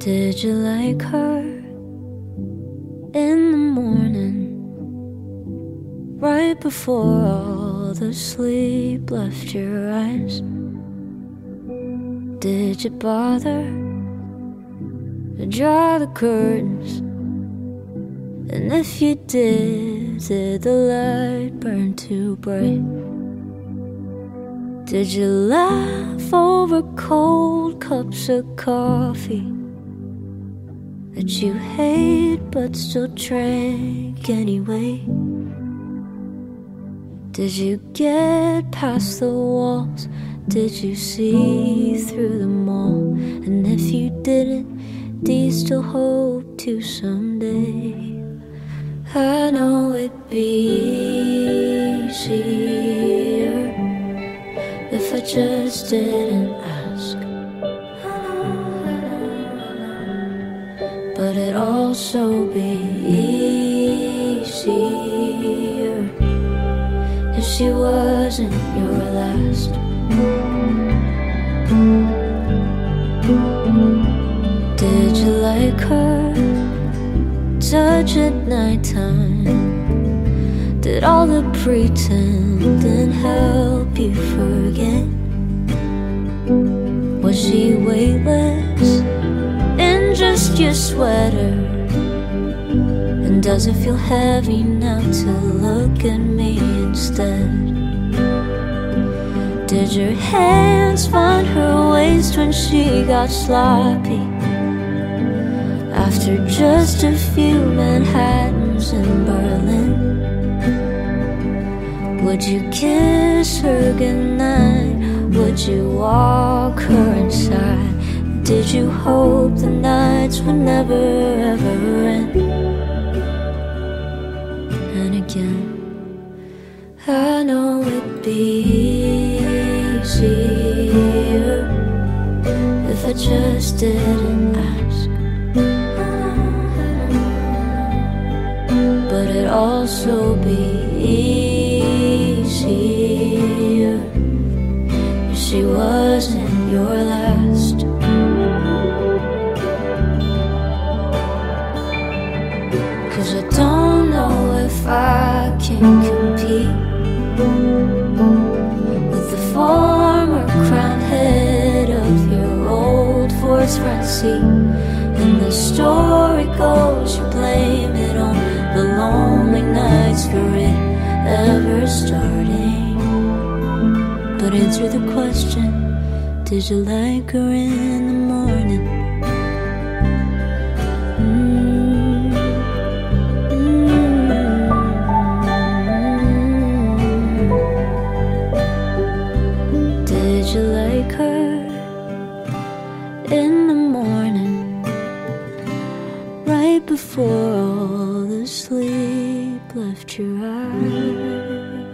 Did you like her in the morning? Right before all the sleep left your eyes? Did you bother to draw the curtains? And if you did, did the light burn too bright? Did you laugh over cold cups of coffee that you hate but still drank anyway? Did you get past the walls? Did you see through them all? And if you didn't, do you still hope to someday? I know it'd be easier if I just didn't But it'd also be easier if she wasn't your last. Did you like her? Touch at nighttime. Did all the pretending help you forget? Was she weightless your sweater? And does it feel heavy now to look at me instead? Did your hands find her waist when she got sloppy? After just a few Manhattans in Berlin, would you kiss her goodnight? Would you walk her? Did you hope the nights would never ever end? And again, I know it'd be easier if I just didn't ask. But it'd also be compete with the former crowned head of your old Ford's front seat. And the story goes you blame it on the lonely nights for it ever starting. But answer the question Did you like her in the morning? Right before all the sleep left your eyes.